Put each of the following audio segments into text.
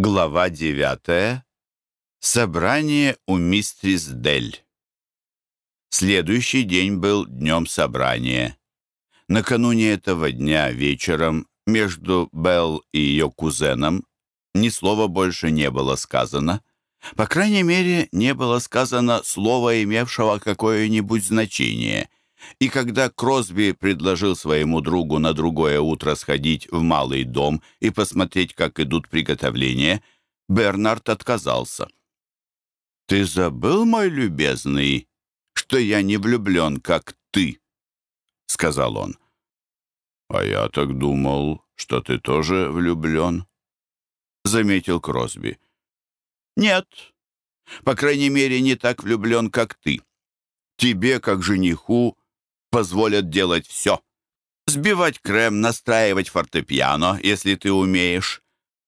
Глава девятая. Собрание у мистрис Дель. Следующий день был днем собрания. Накануне этого дня вечером между Белл и ее кузеном ни слова больше не было сказано. По крайней мере, не было сказано слова, имевшего какое-нибудь значение. И когда Кросби предложил своему другу на другое утро сходить в малый дом и посмотреть, как идут приготовления, Бернард отказался. «Ты забыл, мой любезный, что я не влюблен, как ты?» — сказал он. «А я так думал, что ты тоже влюблен», — заметил Кросби. «Нет, по крайней мере, не так влюблен, как ты. Тебе, как жениху, позволят делать все. Сбивать крем, настраивать фортепиано, если ты умеешь.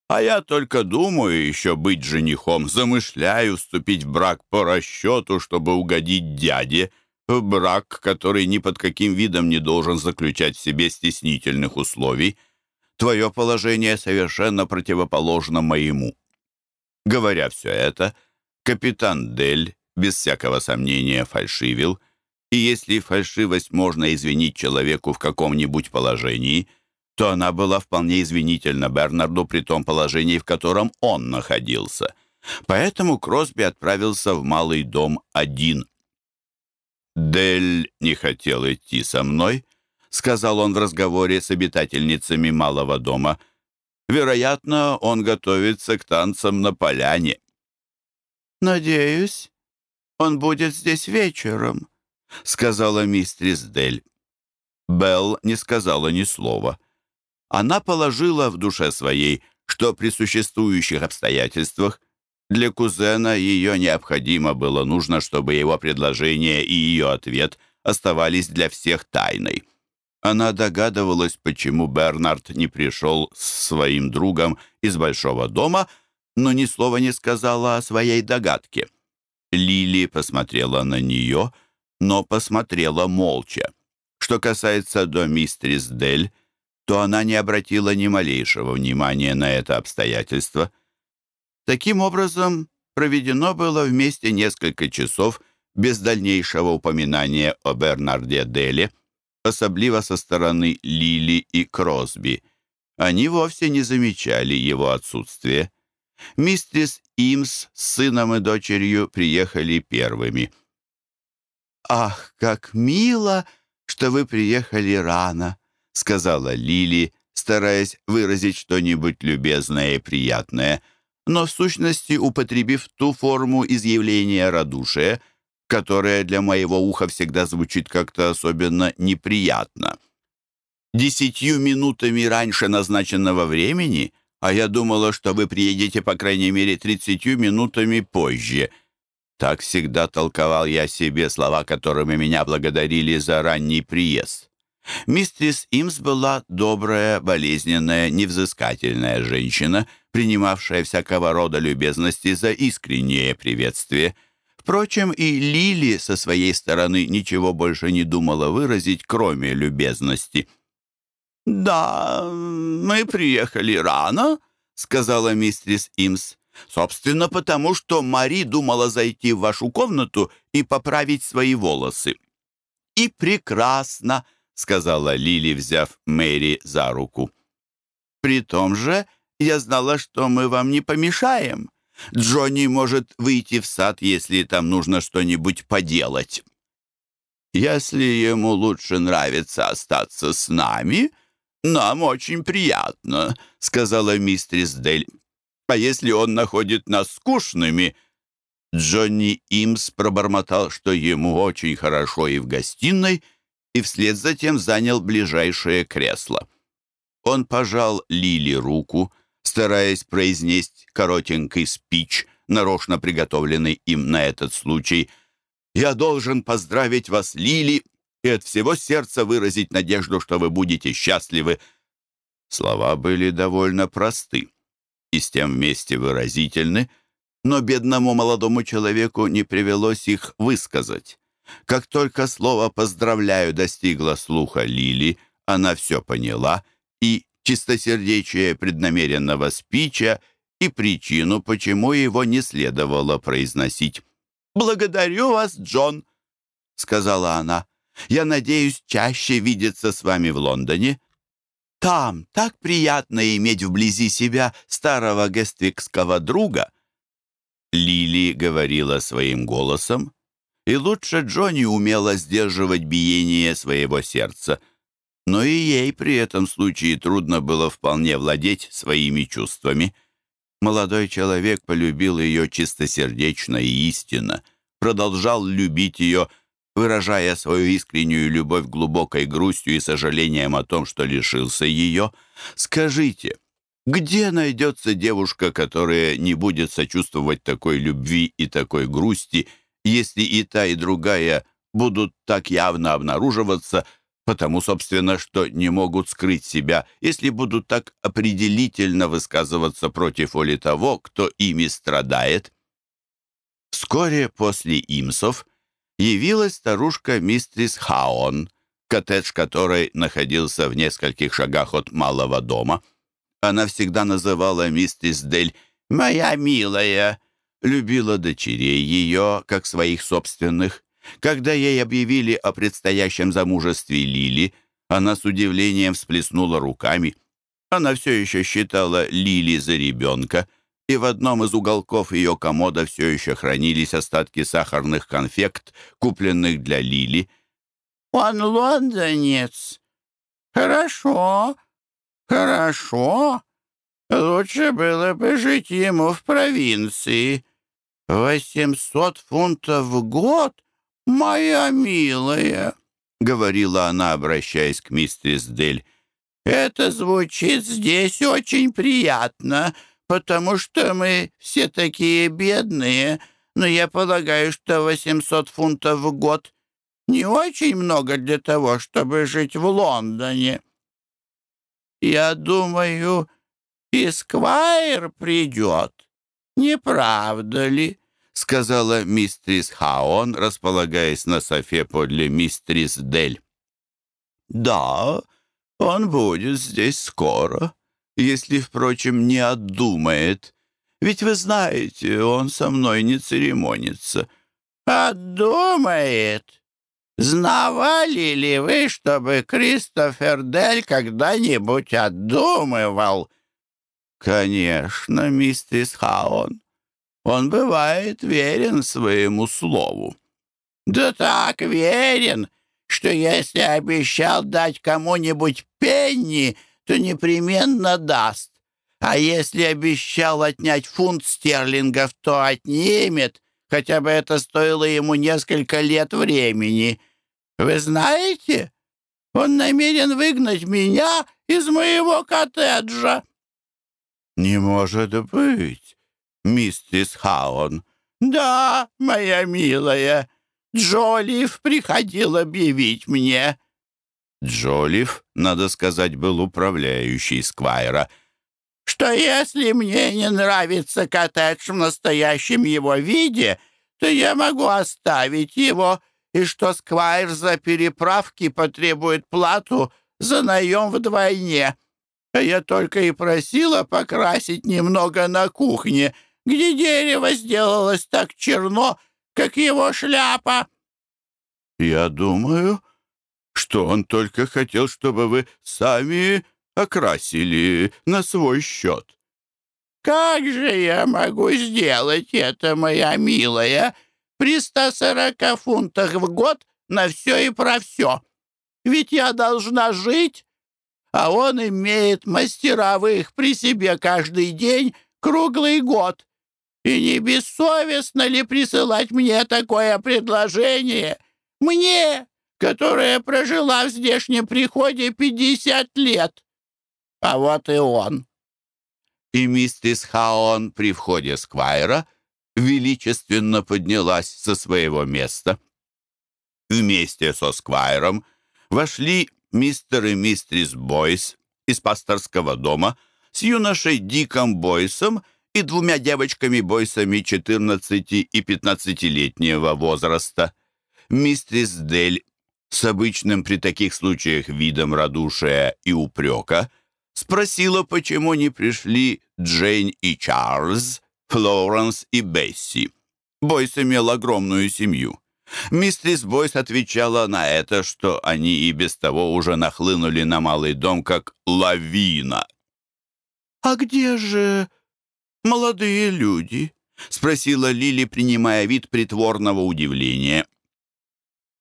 А я только думаю еще быть женихом, замышляю вступить в брак по расчету, чтобы угодить дяде, в брак, который ни под каким видом не должен заключать в себе стеснительных условий. Твое положение совершенно противоположно моему. Говоря все это, капитан Дель, без всякого сомнения, фальшивил — и если фальшивость можно извинить человеку в каком-нибудь положении, то она была вполне извинительна Бернарду при том положении, в котором он находился. Поэтому Кросби отправился в малый дом один. «Дель не хотел идти со мной», — сказал он в разговоре с обитательницами малого дома. «Вероятно, он готовится к танцам на поляне». «Надеюсь, он будет здесь вечером», — сказала мистрис Дель. Белл не сказала ни слова. Она положила в душе своей, что при существующих обстоятельствах для кузена ее необходимо было нужно, чтобы его предложение и ее ответ оставались для всех тайной. Она догадывалась, почему Бернард не пришел с своим другом из большого дома, но ни слова не сказала о своей догадке. Лили посмотрела на нее — но посмотрела молча. Что касается до мистрис Дель, то она не обратила ни малейшего внимания на это обстоятельство. Таким образом, проведено было вместе несколько часов без дальнейшего упоминания о Бернарде Деле, особливо со стороны Лили и Кросби. Они вовсе не замечали его отсутствие. Мистрис Имс с сыном и дочерью приехали первыми — «Ах, как мило, что вы приехали рано», — сказала Лили, стараясь выразить что-нибудь любезное и приятное, но в сущности употребив ту форму изъявления радушия, которая для моего уха всегда звучит как-то особенно неприятно. «Десятью минутами раньше назначенного времени, а я думала, что вы приедете, по крайней мере, тридцатью минутами позже», так всегда толковал я себе слова, которыми меня благодарили за ранний приезд. Мистрис Имс была добрая, болезненная, невзыскательная женщина, принимавшая всякого рода любезности за искреннее приветствие. Впрочем, и Лили со своей стороны ничего больше не думала выразить, кроме любезности. «Да, мы приехали рано», — сказала мистрис Имс. Собственно, потому что Мари думала зайти в вашу комнату и поправить свои волосы. «И прекрасно», — сказала Лили, взяв Мэри за руку. «При том же я знала, что мы вам не помешаем. Джонни может выйти в сад, если там нужно что-нибудь поделать». «Если ему лучше нравится остаться с нами, нам очень приятно», — сказала мистерис Дель. А если он находит нас скучными?» Джонни Имс пробормотал, что ему очень хорошо и в гостиной, и вслед за тем занял ближайшее кресло. Он пожал Лили руку, стараясь произнести коротенький спич, нарочно приготовленный им на этот случай. «Я должен поздравить вас, Лили, и от всего сердца выразить надежду, что вы будете счастливы». Слова были довольно просты и с тем вместе выразительны, но бедному молодому человеку не привелось их высказать. Как только слово «поздравляю» достигло слуха Лили, она все поняла, и чистосердечие преднамеренного спича, и причину, почему его не следовало произносить. «Благодарю вас, Джон», — сказала она. «Я надеюсь чаще видеться с вами в Лондоне. Там так приятно иметь вблизи себя старого гествикского друга». Лили говорила своим голосом, и лучше Джонни умела сдерживать биение своего сердца. Но и ей при этом случае трудно было вполне владеть своими чувствами. Молодой человек полюбил ее чистосердечно и истинно, продолжал любить ее, выражая свою искреннюю любовь глубокой грустью и сожалением о том, что лишился ее. «Скажите, где найдется девушка, которая не будет сочувствовать такой любви и такой грусти, если и та, и другая будут так явно обнаруживаться, потому, собственно, что не могут скрыть себя, если будут так определительно высказываться против воли того, кто ими страдает. Вскоре после имсов явилась старушка мистрис Хаон, коттедж которой находился в нескольких шагах от малого дома. Она всегда называла мистрис Дель «моя милая», любила дочерей ее, как своих собственных, когда ей объявили о предстоящем замужестве Лили, она с удивлением всплеснула руками. Она все еще считала Лили за ребенка, и в одном из уголков ее комода все еще хранились остатки сахарных конфект, купленных для Лили. «Он лондонец. Хорошо, хорошо. Лучше было бы жить ему в провинции. Восемьсот фунтов в год — «Моя милая», — говорила она, обращаясь к мистерис Дель, «это звучит здесь очень приятно, потому что мы все такие бедные, но я полагаю, что 800 фунтов в год не очень много для того, чтобы жить в Лондоне. Я думаю, Исквайр придет, не правда ли?» — сказала мистрис Хаон, располагаясь на софе подле мистрис Дель. «Да, он будет здесь скоро, если, впрочем, не отдумает. Ведь вы знаете, он со мной не церемонится». «Отдумает? Знавали ли вы, чтобы Кристофер Дель когда-нибудь отдумывал?» «Конечно, мистрис Хаон. Он бывает верен своему слову. Да так верен, что если обещал дать кому-нибудь пенни, то непременно даст. А если обещал отнять фунт стерлингов, то отнимет, хотя бы это стоило ему несколько лет времени. Вы знаете, он намерен выгнать меня из моего коттеджа. «Не может быть!» миссис Хаон. «Да, моя милая, Джолиф приходил объявить мне». Джолиф, надо сказать, был управляющий Сквайра. «Что если мне не нравится коттедж в настоящем его виде, то я могу оставить его, и что Сквайр за переправки потребует плату за наем вдвойне. А я только и просила покрасить немного на кухне» где дерево сделалось так черно, как его шляпа». «Я думаю, что он только хотел, чтобы вы сами окрасили на свой счет». «Как же я могу сделать это, моя милая, при 140 фунтах в год на все и про все? Ведь я должна жить, а он имеет мастеровых при себе каждый день, круглый год. И не бессовестно ли присылать мне такое предложение? Мне, которая прожила в здешнем приходе пятьдесят лет. А вот и он. И миссис Хаон при входе Сквайра величественно поднялась со своего места. Вместе со Сквайром вошли мистер и мистрис Бойс из пасторского дома с юношей Диком Бойсом и двумя девочками-бойсами 14 и 15-летнего возраста. Мистрис Дель с обычным при таких случаях видом радушия и упрека спросила, почему не пришли Джейн и Чарльз, Флоренс и Бесси. Бойс имел огромную семью. Мистрис Бойс отвечала на это, что они и без того уже нахлынули на малый дом, как лавина. «А где же молодые люди?» — спросила Лили, принимая вид притворного удивления.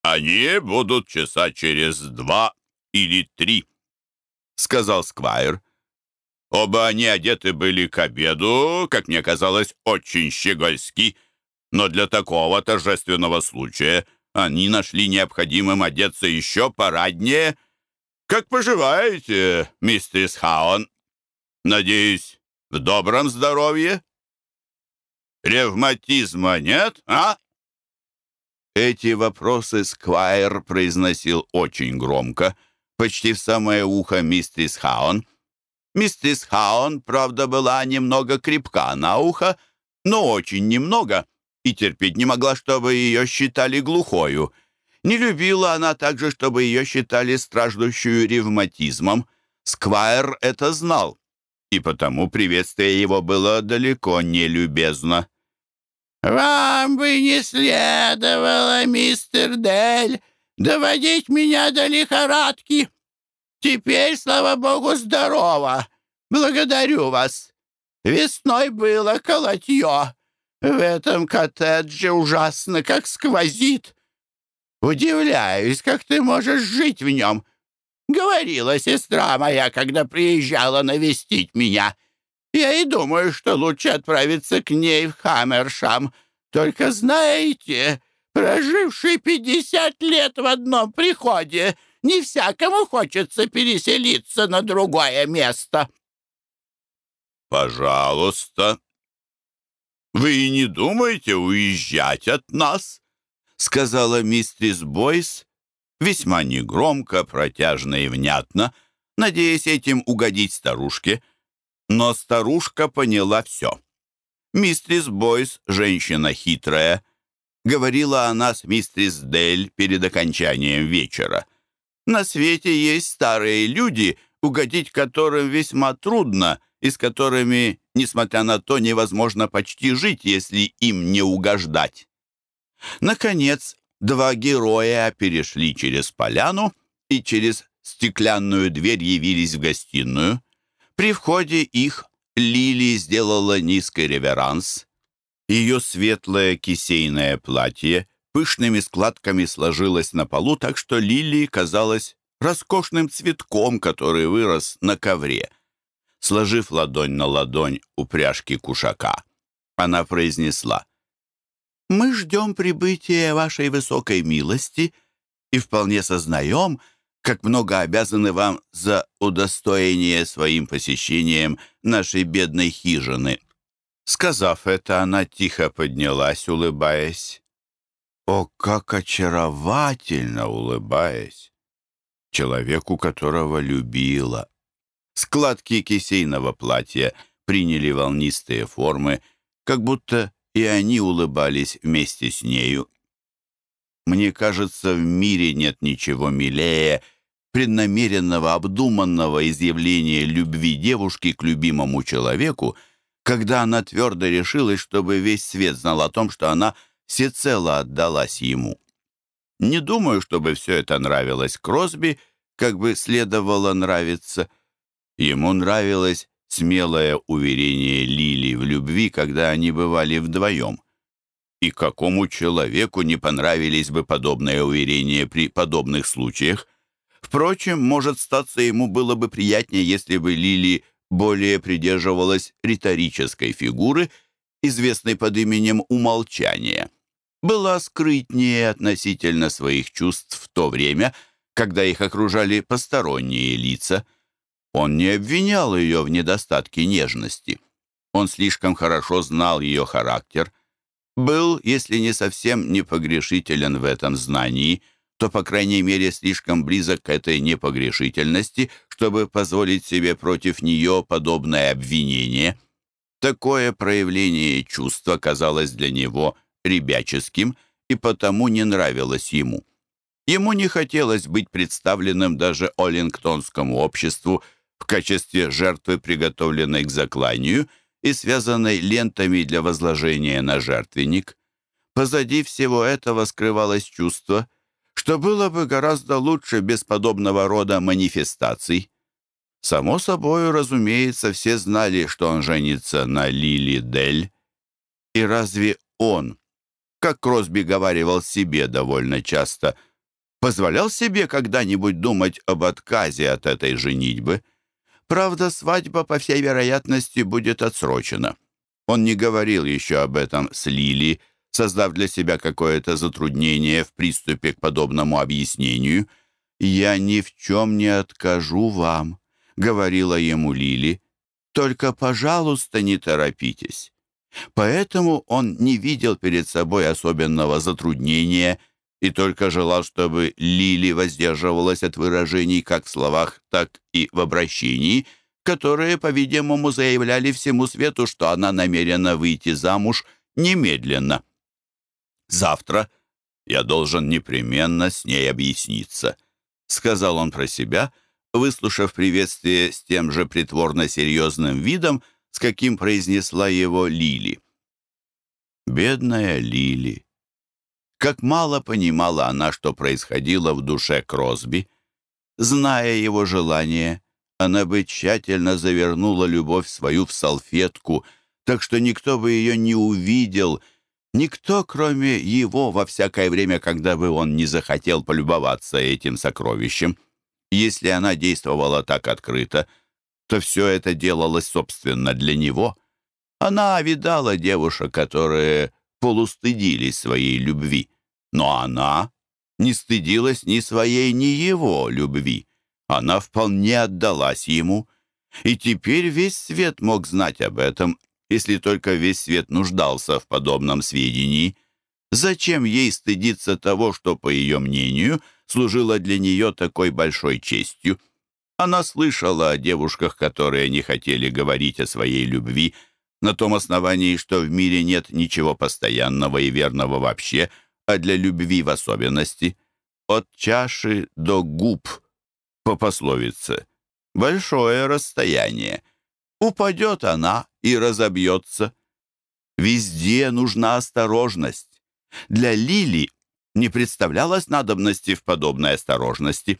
«Они будут часа через два или три», — сказал Сквайр. Оба они одеты были к обеду, как мне казалось, очень щегольски, но для такого торжественного случая они нашли необходимым одеться еще параднее. Как поживаете, мистерс Хаун? Надеюсь, в добром здоровье? Ревматизма нет, а? Эти вопросы Сквайр произносил очень громко, почти в самое ухо мистерс Хаун. Мистерс Хаун, правда, была немного крепка на ухо, но очень немного, и терпеть не могла, чтобы ее считали глухою. Не любила она также, чтобы ее считали страждущую ревматизмом. Сквайр это знал, и потому приветствие его было далеко не любезно. «Вам бы не следовало, мистер Дель, доводить меня до лихорадки. Теперь, слава богу, здорово. Благодарю вас. Весной было колотье. В этом коттедже ужасно, как сквозит. Удивляюсь, как ты можешь жить в нем. Говорила сестра моя, когда приезжала навестить меня». Я и думаю, что лучше отправиться к ней в Хаммершам. Только знаете, проживший пятьдесят лет в одном приходе, не всякому хочется переселиться на другое место». «Пожалуйста, вы не думаете уезжать от нас?» — сказала мистерис Бойс, весьма негромко, протяжно и внятно, надеясь этим угодить старушке — но старушка поняла все. Мистрис Бойс, женщина хитрая, говорила она с мистрис Дель перед окончанием вечера. На свете есть старые люди, угодить которым весьма трудно, и с которыми, несмотря на то, невозможно почти жить, если им не угождать. Наконец, два героя перешли через поляну и через стеклянную дверь явились в гостиную. При входе их Лили сделала низкий реверанс. Ее светлое кисейное платье пышными складками сложилось на полу, так что Лили казалась роскошным цветком, который вырос на ковре. Сложив ладонь на ладонь у пряжки кушака, она произнесла, «Мы ждем прибытия вашей высокой милости и вполне сознаем, как много обязаны вам за удостоение своим посещением нашей бедной хижины». Сказав это, она тихо поднялась, улыбаясь. О, как очаровательно улыбаясь! Человеку, которого любила. Складки кисейного платья приняли волнистые формы, как будто и они улыбались вместе с нею. Мне кажется, в мире нет ничего милее преднамеренного, обдуманного изъявления любви девушки к любимому человеку, когда она твердо решилась, чтобы весь свет знал о том, что она всецело отдалась ему. Не думаю, чтобы все это нравилось Кросби, как бы следовало нравиться. Ему нравилось смелое уверение Лили в любви, когда они бывали вдвоем. И какому человеку не понравились бы подобные уверения при подобных случаях? Впрочем, может статься ему было бы приятнее, если бы Лили более придерживалась риторической фигуры, известной под именем умолчания. Была скрытнее относительно своих чувств в то время, когда их окружали посторонние лица. Он не обвинял ее в недостатке нежности. Он слишком хорошо знал ее характер – был, если не совсем непогрешителен в этом знании, то, по крайней мере, слишком близок к этой непогрешительности, чтобы позволить себе против нее подобное обвинение. Такое проявление чувства казалось для него ребяческим и потому не нравилось ему. Ему не хотелось быть представленным даже Оллингтонскому обществу в качестве жертвы, приготовленной к закланию и связанной лентами для возложения на жертвенник. Позади всего этого скрывалось чувство, что было бы гораздо лучше без подобного рода манифестаций. Само собой, разумеется, все знали, что он женится на Лили Дель. И разве он, как Кросби говаривал себе довольно часто, позволял себе когда-нибудь думать об отказе от этой женитьбы? Правда, свадьба, по всей вероятности, будет отсрочена. Он не говорил еще об этом с Лили, создав для себя какое-то затруднение в приступе к подобному объяснению. «Я ни в чем не откажу вам», — говорила ему Лили. «Только, пожалуйста, не торопитесь». Поэтому он не видел перед собой особенного затруднения и только желал, чтобы Лили воздерживалась от выражений как в словах, так и в обращении, которые, по-видимому, заявляли всему свету, что она намерена выйти замуж немедленно. «Завтра я должен непременно с ней объясниться», — сказал он про себя, выслушав приветствие с тем же притворно-серьезным видом, с каким произнесла его Лили. Бедная Лили! Как мало понимала она, что происходило в душе Кросби. Зная его желание, она бы тщательно завернула любовь свою в салфетку, так что никто бы ее не увидел, никто, кроме его, во всякое время, когда бы он не захотел полюбоваться этим сокровищем. Если она действовала так открыто, то все это делалось, собственно, для него. Она видала девушек, которые полустыдились своей любви. Но она не стыдилась ни своей, ни его любви. Она вполне отдалась ему. И теперь весь свет мог знать об этом, если только весь свет нуждался в подобном сведении. Зачем ей стыдиться того, что, по ее мнению, служило для нее такой большой честью? Она слышала о девушках, которые не хотели говорить о своей любви, на том основании, что в мире нет ничего постоянного и верного вообще, а для любви в особенности. От чаши до губ, по пословице. Большое расстояние. Упадет она и разобьется. Везде нужна осторожность. Для Лили не представлялось надобности в подобной осторожности.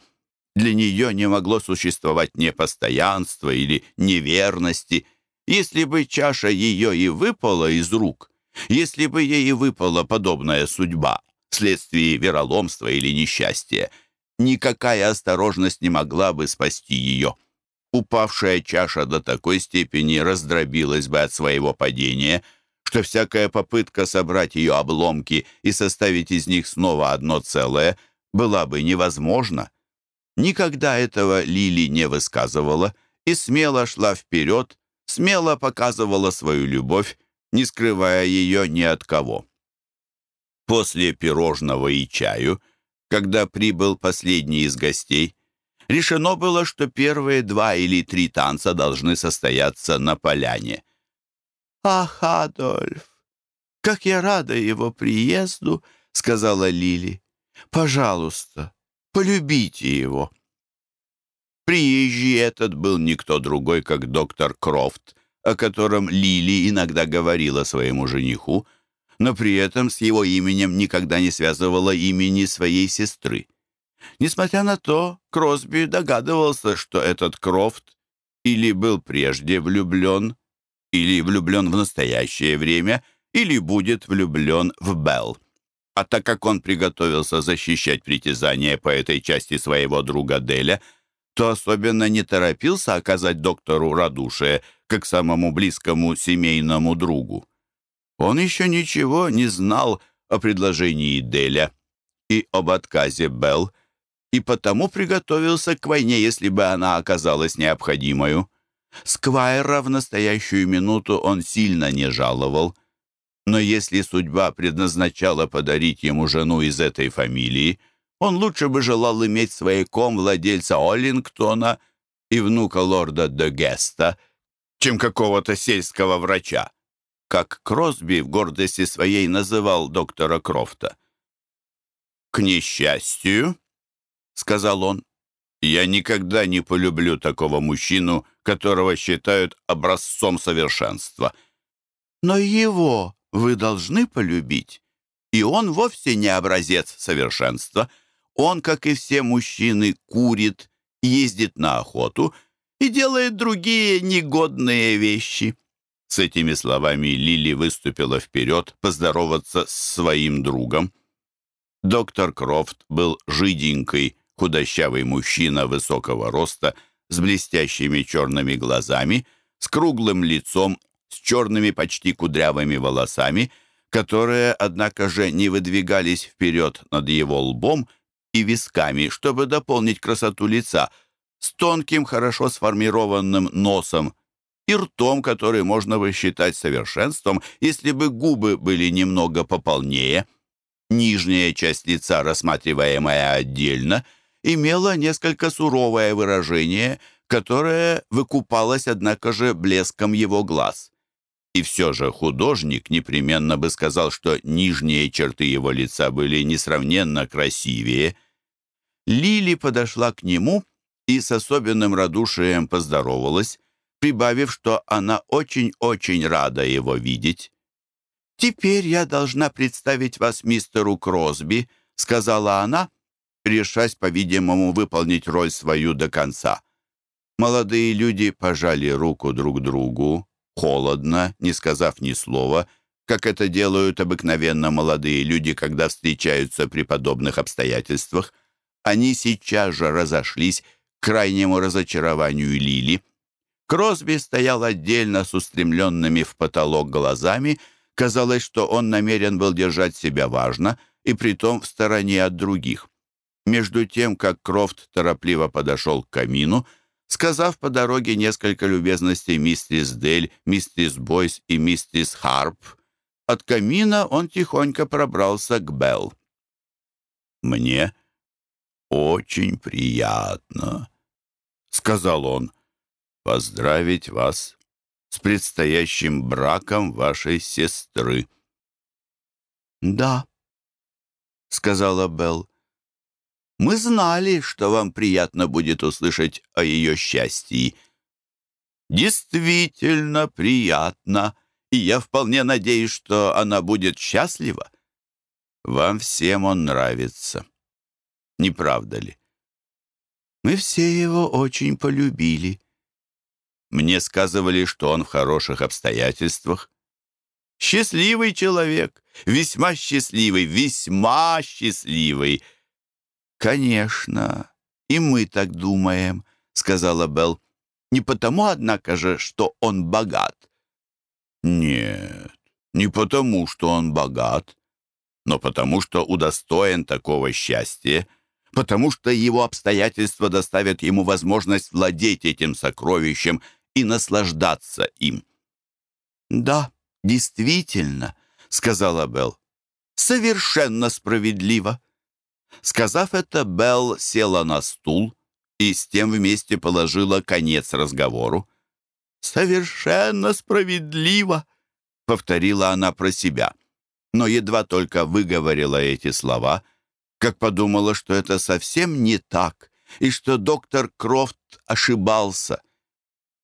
Для нее не могло существовать непостоянства или неверности – если бы чаша ее и выпала из рук, если бы ей и выпала подобная судьба вследствие вероломства или несчастья, никакая осторожность не могла бы спасти ее. Упавшая чаша до такой степени раздробилась бы от своего падения, что всякая попытка собрать ее обломки и составить из них снова одно целое была бы невозможна. Никогда этого Лили не высказывала и смело шла вперед, смело показывала свою любовь, не скрывая ее ни от кого. После пирожного и чаю, когда прибыл последний из гостей, решено было, что первые два или три танца должны состояться на поляне. «Ах, Адольф, как я рада его приезду!» — сказала Лили. «Пожалуйста, полюбите его». Приезжий этот был никто другой, как доктор Крофт, о котором Лили иногда говорила своему жениху, но при этом с его именем никогда не связывала имени своей сестры. Несмотря на то, Кросби догадывался, что этот Крофт или был прежде влюблен, или влюблен в настоящее время, или будет влюблен в Белл. А так как он приготовился защищать притязания по этой части своего друга Деля, то особенно не торопился оказать доктору радушие, как самому близкому семейному другу. Он еще ничего не знал о предложении Деля и об отказе Белл, и потому приготовился к войне, если бы она оказалась необходимою. Сквайра в настоящую минуту он сильно не жаловал, но если судьба предназначала подарить ему жену из этой фамилии — он лучше бы желал иметь свояком владельца Оллингтона и внука лорда де Геста, чем какого-то сельского врача, как Кросби в гордости своей называл доктора Крофта. «К несчастью», — сказал он, Я никогда не полюблю такого мужчину, которого считают образцом совершенства. Но его вы должны полюбить. И он вовсе не образец совершенства. Он, как и все мужчины, курит, ездит на охоту и делает другие негодные вещи. С этими словами Лили выступила вперед поздороваться с своим другом. Доктор Крофт был жиденький, худощавый мужчина высокого роста, с блестящими черными глазами, с круглым лицом, с черными почти кудрявыми волосами, которые, однако же, не выдвигались вперед над его лбом и висками, чтобы дополнить красоту лица, с тонким, хорошо сформированным носом и ртом, который можно бы считать совершенством, если бы губы были немного пополнее – Нижняя часть лица, рассматриваемая отдельно, имела несколько суровое выражение, которое выкупалось, однако же, блеском его глаз. И все же художник непременно бы сказал, что нижние черты его лица были несравненно красивее. Лили подошла к нему и с особенным радушием поздоровалась, прибавив, что она очень-очень рада его видеть. «Теперь я должна представить вас мистеру Кросби», — сказала она, решась, по-видимому, выполнить роль свою до конца. Молодые люди пожали руку друг другу, холодно, не сказав ни слова, как это делают обыкновенно молодые люди, когда встречаются при подобных обстоятельствах. Они сейчас же разошлись к крайнему разочарованию Лили. Кросби стоял отдельно с устремленными в потолок глазами, Казалось, что он намерен был держать себя важно и притом в стороне от других. Между тем, как Крофт торопливо подошел к камину, сказав по дороге несколько любезностей мистерис Дель, мистерис Бойс и мистерис Харп, от камина он тихонько пробрался к Белл. «Мне очень приятно», — сказал он, — «поздравить вас с предстоящим браком вашей сестры». «Да», — сказала Белл. «Мы знали, что вам приятно будет услышать о ее счастье». «Действительно приятно, и я вполне надеюсь, что она будет счастлива. Вам всем он нравится, не правда ли?» «Мы все его очень полюбили», мне сказывали, что он в хороших обстоятельствах. Счастливый человек, весьма счастливый, весьма счастливый. Конечно, и мы так думаем, сказала Белл. Не потому, однако же, что он богат. Нет, не потому, что он богат, но потому, что удостоен такого счастья, потому что его обстоятельства доставят ему возможность владеть этим сокровищем — и наслаждаться им. «Да, действительно», — сказала Белл. «Совершенно справедливо». Сказав это, Белл села на стул и с тем вместе положила конец разговору. «Совершенно справедливо», — повторила она про себя, но едва только выговорила эти слова, как подумала, что это совсем не так, и что доктор Крофт ошибался —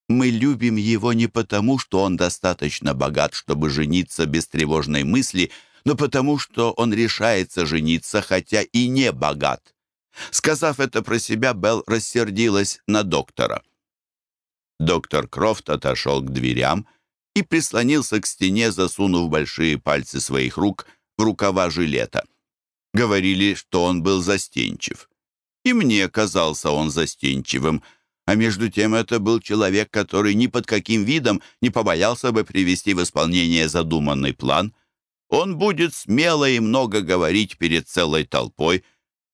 мы любим его не потому, что он достаточно богат, чтобы жениться без тревожной мысли, но потому, что он решается жениться, хотя и не богат. Сказав это про себя, Белл рассердилась на доктора. Доктор Крофт отошел к дверям и прислонился к стене, засунув большие пальцы своих рук в рукава жилета. Говорили, что он был застенчив. И мне казался он застенчивым — а между тем это был человек, который ни под каким видом не побоялся бы привести в исполнение задуманный план. Он будет смело и много говорить перед целой толпой.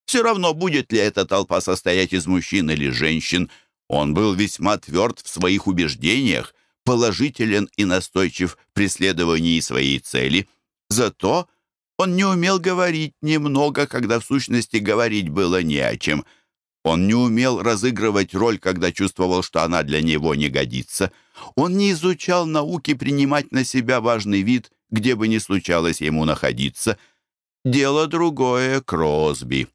Все равно, будет ли эта толпа состоять из мужчин или женщин. Он был весьма тверд в своих убеждениях, положителен и настойчив в преследовании своей цели. Зато он не умел говорить немного, когда в сущности говорить было не о чем — он не умел разыгрывать роль, когда чувствовал, что она для него не годится. Он не изучал науки принимать на себя важный вид, где бы ни случалось ему находиться. Дело другое — Кросби.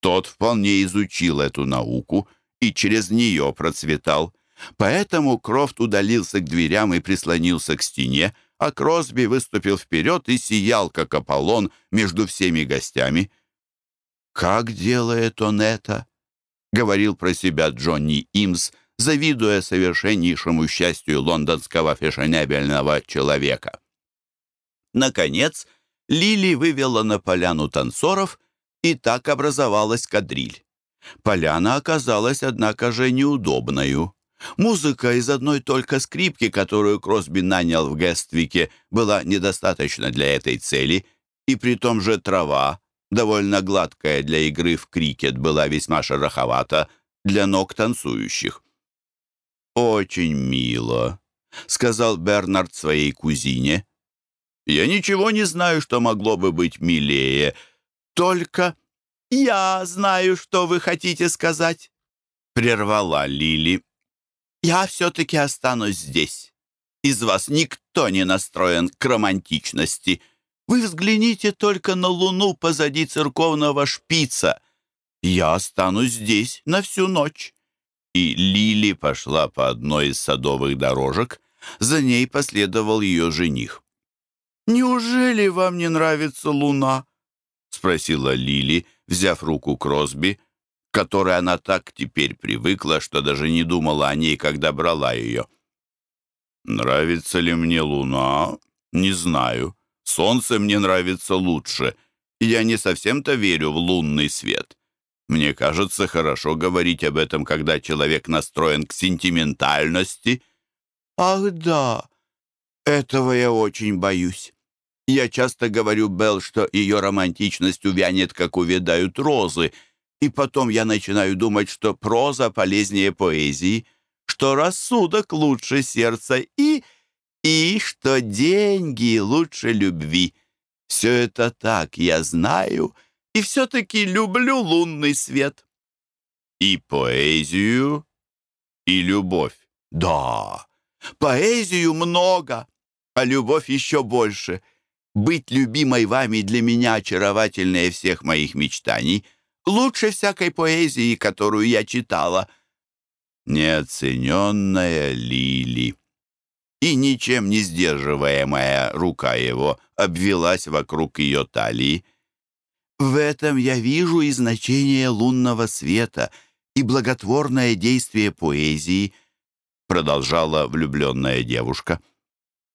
Тот вполне изучил эту науку и через нее процветал. Поэтому Крофт удалился к дверям и прислонился к стене, а Кросби выступил вперед и сиял, как Аполлон, между всеми гостями. «Как делает он это?» — говорил про себя Джонни Имс, завидуя совершеннейшему счастью лондонского фешенебельного человека. Наконец, Лили вывела на поляну танцоров, и так образовалась кадриль. Поляна оказалась, однако же, неудобною. Музыка из одной только скрипки, которую Кросби нанял в Гествике, была недостаточна для этой цели, и при том же трава, довольно гладкая для игры в крикет, была весьма шероховата для ног танцующих. «Очень мило», — сказал Бернард своей кузине. «Я ничего не знаю, что могло бы быть милее, только я знаю, что вы хотите сказать», — прервала Лили. «Я все-таки останусь здесь. Из вас никто не настроен к романтичности. Вы взгляните только на луну позади церковного шпица. Я останусь здесь на всю ночь». И Лили пошла по одной из садовых дорожек. За ней последовал ее жених. «Неужели вам не нравится луна?» — спросила Лили, взяв руку Кросби, к которой она так теперь привыкла, что даже не думала о ней, когда брала ее. «Нравится ли мне луна? Не знаю. Солнце мне нравится лучше. Я не совсем-то верю в лунный свет. Мне кажется, хорошо говорить об этом, когда человек настроен к сентиментальности». «Ах да, этого я очень боюсь. Я часто говорю Белл, что ее романтичность увянет, как увядают розы, и потом я начинаю думать, что проза полезнее поэзии, что рассудок лучше сердца и... и что деньги лучше любви. Все это так, я знаю, и все-таки люблю лунный свет. И поэзию, и любовь. Да, поэзию много, а любовь еще больше — быть любимой вами для меня очаровательнее всех моих мечтаний, лучше всякой поэзии, которую я читала. Неоцененная Лили. И ничем не сдерживаемая рука его обвелась вокруг ее талии. В этом я вижу и значение лунного света, и благотворное действие поэзии, продолжала влюбленная девушка.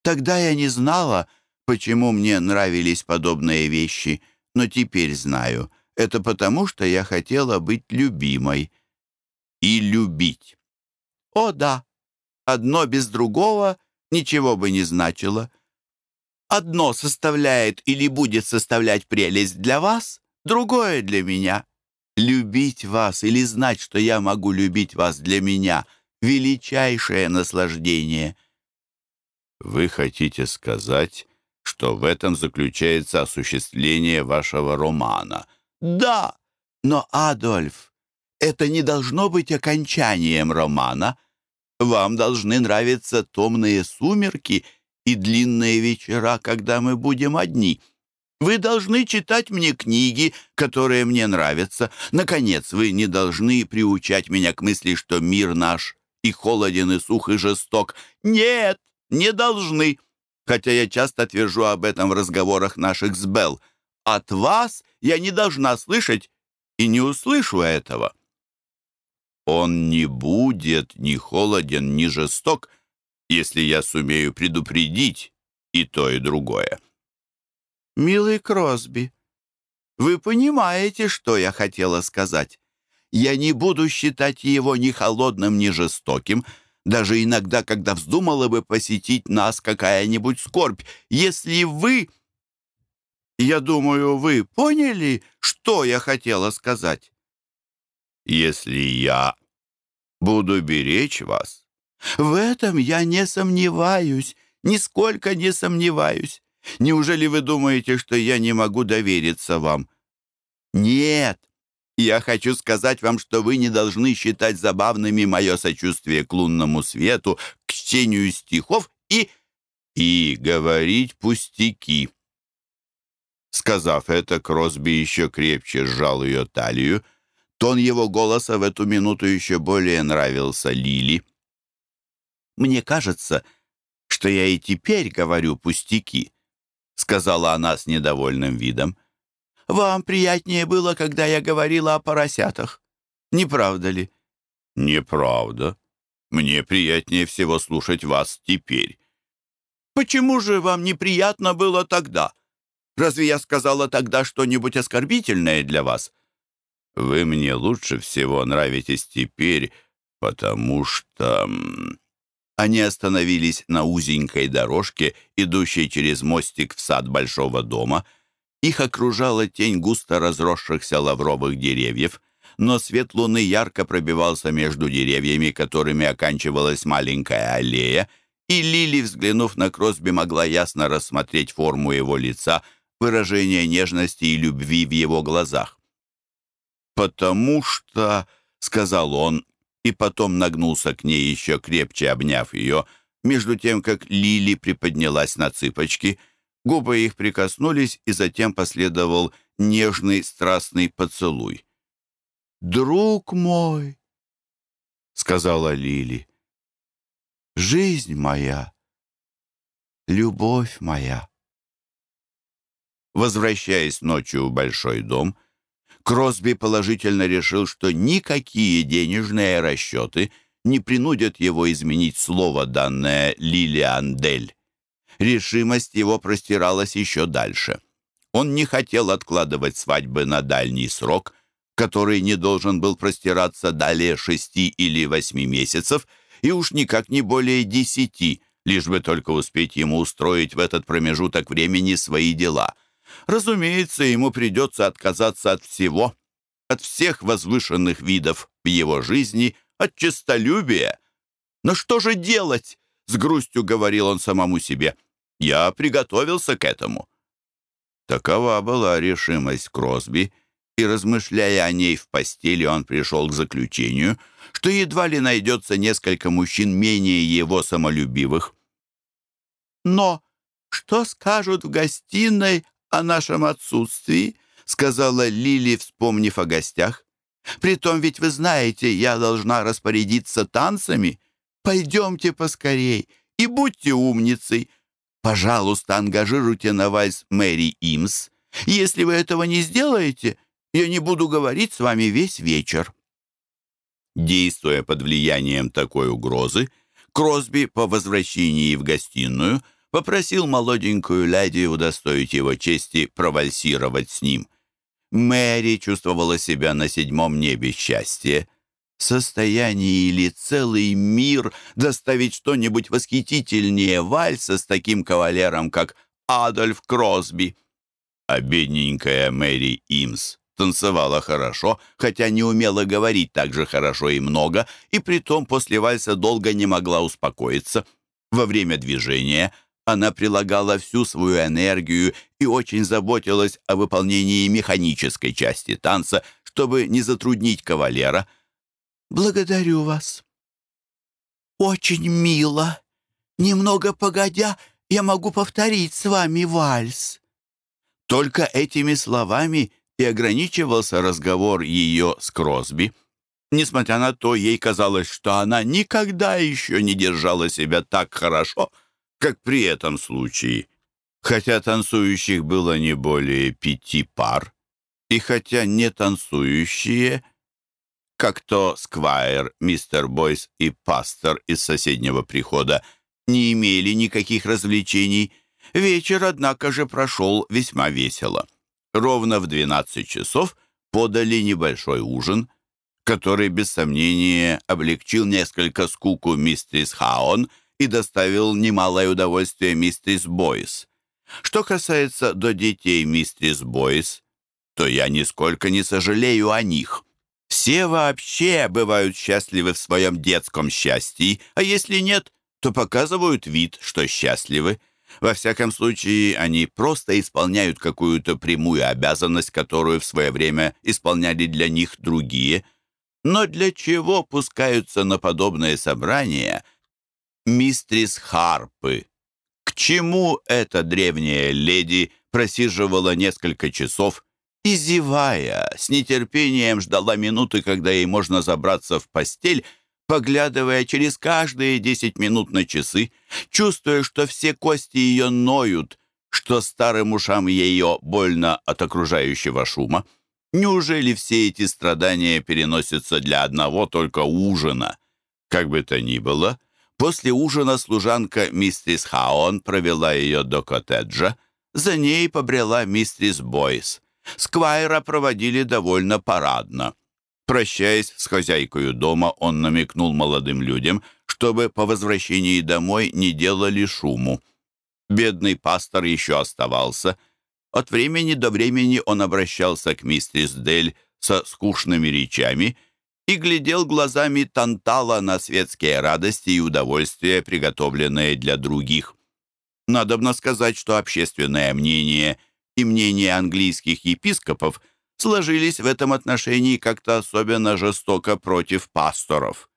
Тогда я не знала, почему мне нравились подобные вещи, но теперь знаю. Это потому, что я хотела быть любимой и любить. О, да, одно без другого ничего бы не значило. Одно составляет или будет составлять прелесть для вас, другое для меня. Любить вас или знать, что я могу любить вас для меня — величайшее наслаждение. Вы хотите сказать, что в этом заключается осуществление вашего романа. Да, но, Адольф, это не должно быть окончанием романа. Вам должны нравиться томные сумерки и длинные вечера, когда мы будем одни. Вы должны читать мне книги, которые мне нравятся. Наконец, вы не должны приучать меня к мысли, что мир наш и холоден, и сух, и жесток. Нет, не должны хотя я часто твержу об этом в разговорах наших с Белл. От вас я не должна слышать и не услышу этого. Он не будет ни холоден, ни жесток, если я сумею предупредить и то, и другое. Милый Кросби, вы понимаете, что я хотела сказать? Я не буду считать его ни холодным, ни жестоким, даже иногда, когда вздумала бы посетить нас какая-нибудь скорбь. Если вы... Я думаю, вы поняли, что я хотела сказать? Если я буду беречь вас, в этом я не сомневаюсь, нисколько не сомневаюсь. Неужели вы думаете, что я не могу довериться вам? Нет, я хочу сказать вам, что вы не должны считать забавными мое сочувствие к лунному свету, к чтению стихов и... и говорить пустяки». Сказав это, Кросби еще крепче сжал ее талию. Тон его голоса в эту минуту еще более нравился Лили. «Мне кажется, что я и теперь говорю пустяки», — сказала она с недовольным видом. «Вам приятнее было, когда я говорила о поросятах. Не правда ли?» «Неправда. Мне приятнее всего слушать вас теперь». «Почему же вам неприятно было тогда? Разве я сказала тогда что-нибудь оскорбительное для вас?» Вы мне лучше всего нравитесь теперь, потому что...» Они остановились на узенькой дорожке, идущей через мостик в сад большого дома. Их окружала тень густо разросшихся лавровых деревьев, но свет луны ярко пробивался между деревьями, которыми оканчивалась маленькая аллея, и Лили, взглянув на Кросби, могла ясно рассмотреть форму его лица, выражение нежности и любви в его глазах. «Потому что...» — сказал он, и потом нагнулся к ней, еще крепче обняв ее, между тем, как Лили приподнялась на цыпочки. Губы их прикоснулись, и затем последовал нежный страстный поцелуй. «Друг мой!» — сказала Лили. «Жизнь моя, любовь моя!» Возвращаясь ночью в большой дом, — Кросби положительно решил, что никакие денежные расчеты не принудят его изменить слово, данное Лилиан Дель. Решимость его простиралась еще дальше. Он не хотел откладывать свадьбы на дальний срок, который не должен был простираться далее шести или восьми месяцев, и уж никак не более десяти, лишь бы только успеть ему устроить в этот промежуток времени свои дела — Разумеется, ему придется отказаться от всего, от всех возвышенных видов в его жизни, от честолюбия. Но что же делать? С грустью говорил он самому себе. Я приготовился к этому. Такова была решимость Кросби, и, размышляя о ней в постели, он пришел к заключению, что едва ли найдется несколько мужчин менее его самолюбивых. «Но что скажут в гостиной о нашем отсутствии», — сказала Лили, вспомнив о гостях. «Притом ведь вы знаете, я должна распорядиться танцами. Пойдемте поскорей и будьте умницей. Пожалуйста, ангажируйте на вальс Мэри Имс. Если вы этого не сделаете, я не буду говорить с вами весь вечер». Действуя под влиянием такой угрозы, Кросби по возвращении в гостиную — попросил молоденькую леди удостоить его чести провальсировать с ним. Мэри чувствовала себя на седьмом небе счастья. Состояние или целый мир доставить что-нибудь восхитительнее вальса с таким кавалером, как Адольф Кросби. А бедненькая Мэри Имс танцевала хорошо, хотя не умела говорить так же хорошо и много, и притом после вальса долго не могла успокоиться. Во время движения она прилагала всю свою энергию и очень заботилась о выполнении механической части танца, чтобы не затруднить кавалера. «Благодарю вас». «Очень мило. Немного погодя, я могу повторить с вами вальс». Только этими словами и ограничивался разговор ее с Кросби. Несмотря на то, ей казалось, что она никогда еще не держала себя так хорошо, как при этом случае. Хотя танцующих было не более пяти пар, и хотя не танцующие, как то Сквайр, мистер Бойс и пастор из соседнего прихода, не имели никаких развлечений, вечер, однако же, прошел весьма весело. Ровно в 12 часов подали небольшой ужин, который, без сомнения, облегчил несколько скуку мистерис Хаон — и доставил немалое удовольствие мистерис Бойс. Что касается до детей мистерис Бойс, то я нисколько не сожалею о них. Все вообще бывают счастливы в своем детском счастье, а если нет, то показывают вид, что счастливы. Во всяком случае, они просто исполняют какую-то прямую обязанность, которую в свое время исполняли для них другие. Но для чего пускаются на подобные собрания, мистрис Харпы. К чему эта древняя леди просиживала несколько часов и, зевая, с нетерпением ждала минуты, когда ей можно забраться в постель, поглядывая через каждые десять минут на часы, чувствуя, что все кости ее ноют, что старым ушам ее больно от окружающего шума. Неужели все эти страдания переносятся для одного только ужина? Как бы то ни было, после ужина служанка мистерис Хаон провела ее до коттеджа, за ней побрела мистерис Бойс. Сквайра проводили довольно парадно. Прощаясь с хозяйкой дома, он намекнул молодым людям, чтобы по возвращении домой не делали шуму. Бедный пастор еще оставался — от времени до времени он обращался к мистерис Дель со скучными речами и глядел глазами Тантала на светские радости и удовольствия, приготовленные для других. Надобно сказать, что общественное мнение и мнение английских епископов сложились в этом отношении как-то особенно жестоко против пасторов.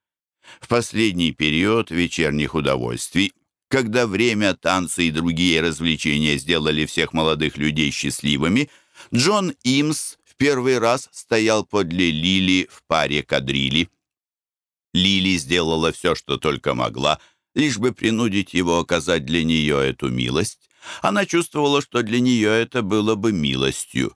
В последний период вечерних удовольствий когда время, танцы и другие развлечения сделали всех молодых людей счастливыми, Джон Имс в первый раз стоял подле Лили в паре кадрили. Лили сделала все, что только могла, лишь бы принудить его оказать для нее эту милость. Она чувствовала, что для нее это было бы милостью.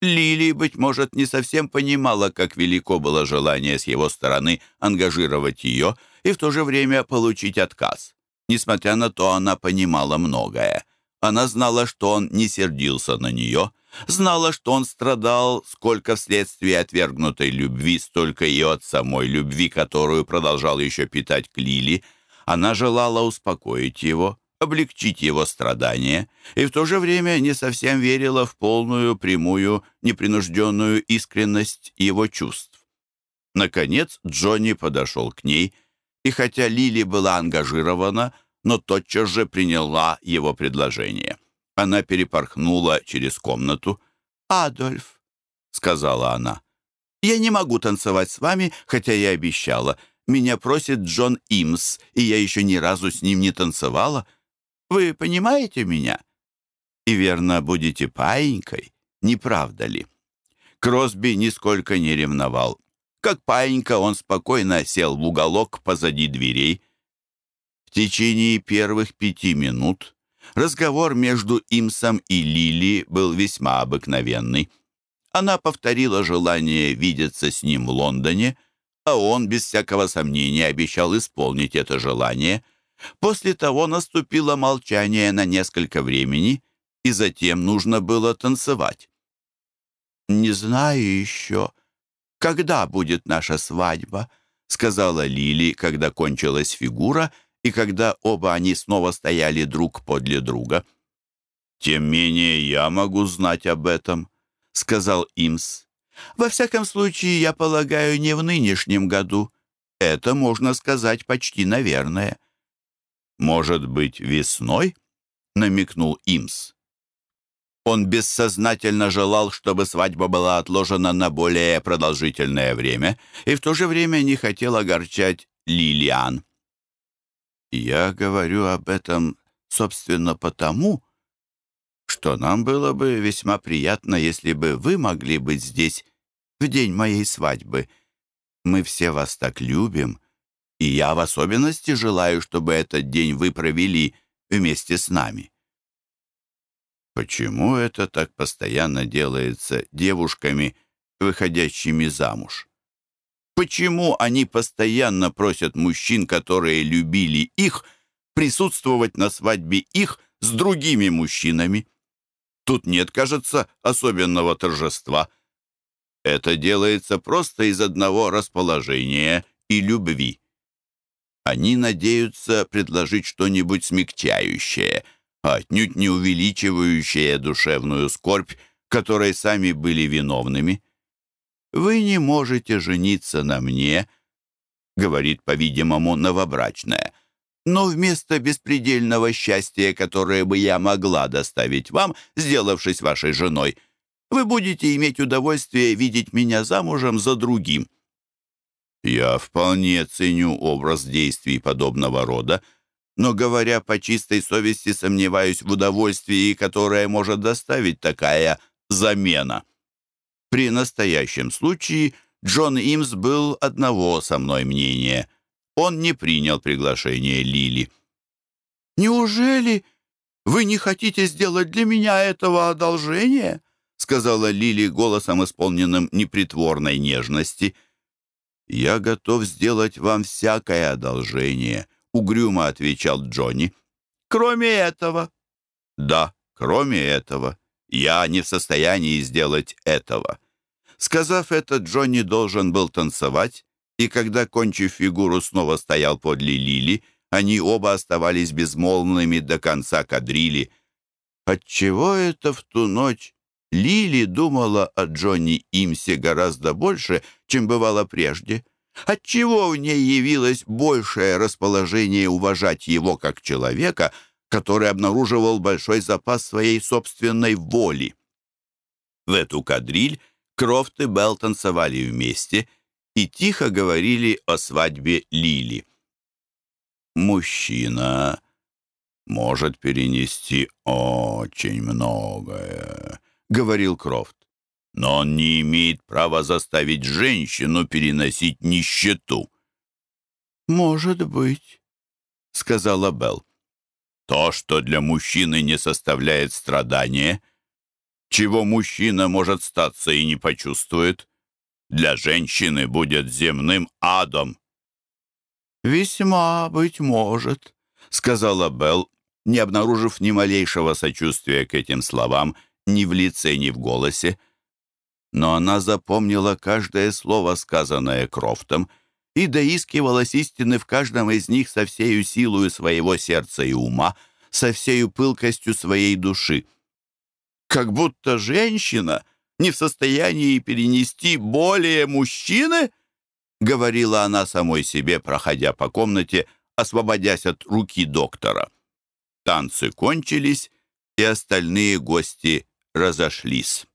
Лили, быть может, не совсем понимала, как велико было желание с его стороны ангажировать ее и в то же время получить отказ. Несмотря на то, она понимала многое. Она знала, что он не сердился на нее, знала, что он страдал сколько вследствие отвергнутой любви, столько и от самой любви, которую продолжал еще питать к Лили. Она желала успокоить его, облегчить его страдания, и в то же время не совсем верила в полную, прямую, непринужденную искренность его чувств. Наконец Джонни подошел к ней — и хотя Лили была ангажирована, но тотчас же приняла его предложение. Она перепорхнула через комнату. «Адольф», — сказала она, — «я не могу танцевать с вами, хотя я обещала. Меня просит Джон Имс, и я еще ни разу с ним не танцевала. Вы понимаете меня? И верно, будете паинькой, не правда ли?» Кросби нисколько не ревновал. Как паинька, он спокойно сел в уголок позади дверей. В течение первых пяти минут разговор между Имсом и Лили был весьма обыкновенный. Она повторила желание видеться с ним в Лондоне, а он, без всякого сомнения, обещал исполнить это желание. После того наступило молчание на несколько времени, и затем нужно было танцевать. «Не знаю еще», когда будет наша свадьба?» — сказала Лили, когда кончилась фигура и когда оба они снова стояли друг подле друга. «Тем менее я могу знать об этом», — сказал Имс. «Во всяком случае, я полагаю, не в нынешнем году. Это можно сказать почти наверное». «Может быть, весной?» — намекнул Имс. Он бессознательно желал, чтобы свадьба была отложена на более продолжительное время и в то же время не хотел огорчать Лилиан. «Я говорю об этом, собственно, потому, что нам было бы весьма приятно, если бы вы могли быть здесь в день моей свадьбы. Мы все вас так любим, и я в особенности желаю, чтобы этот день вы провели вместе с нами». Почему это так постоянно делается девушками, выходящими замуж? Почему они постоянно просят мужчин, которые любили их, присутствовать на свадьбе их с другими мужчинами? Тут нет, кажется, особенного торжества. Это делается просто из одного расположения и любви. Они надеются предложить что-нибудь смягчающее, а отнюдь не увеличивающее душевную скорбь, которой сами были виновными. «Вы не можете жениться на мне», — говорит, по-видимому, новобрачная, «но вместо беспредельного счастья, которое бы я могла доставить вам, сделавшись вашей женой, вы будете иметь удовольствие видеть меня замужем за другим». Я вполне ценю образ действий подобного рода, — но, говоря по чистой совести, сомневаюсь в удовольствии, которое может доставить такая замена. При настоящем случае Джон Имс был одного со мной мнения. Он не принял приглашение Лили. «Неужели вы не хотите сделать для меня этого одолжения?» сказала Лили голосом, исполненным непритворной нежности. «Я готов сделать вам всякое одолжение», — угрюмо отвечал Джонни. «Кроме этого?» «Да, кроме этого. Я не в состоянии сделать этого». Сказав это, Джонни должен был танцевать, и когда, кончив фигуру, снова стоял подле Лили, они оба оставались безмолвными до конца кадрили. Отчего это в ту ночь Лили думала о Джонни Имсе гораздо больше, чем бывало прежде? Отчего в ней явилось большее расположение уважать его как человека, который обнаруживал большой запас своей собственной воли? В эту кадриль Крофт и Белл танцевали вместе и тихо говорили о свадьбе Лили. «Мужчина может перенести очень многое», — говорил Крофт. «Но он не имеет права заставить женщину переносить нищету». «Может быть», — сказала Белл. «То, что для мужчины не составляет страдания — чего мужчина может статься и не почувствует, для женщины будет земным адом. «Весьма, быть может», — сказала Белл, не обнаружив ни малейшего сочувствия к этим словам ни в лице, ни в голосе. Но она запомнила каждое слово, сказанное Крофтом, и доискивалась истины в каждом из них со всею силою своего сердца и ума, со всею пылкостью своей души как будто женщина не в состоянии перенести более мужчины, говорила она самой себе, проходя по комнате, освободясь от руки доктора. Танцы кончились, и остальные гости разошлись.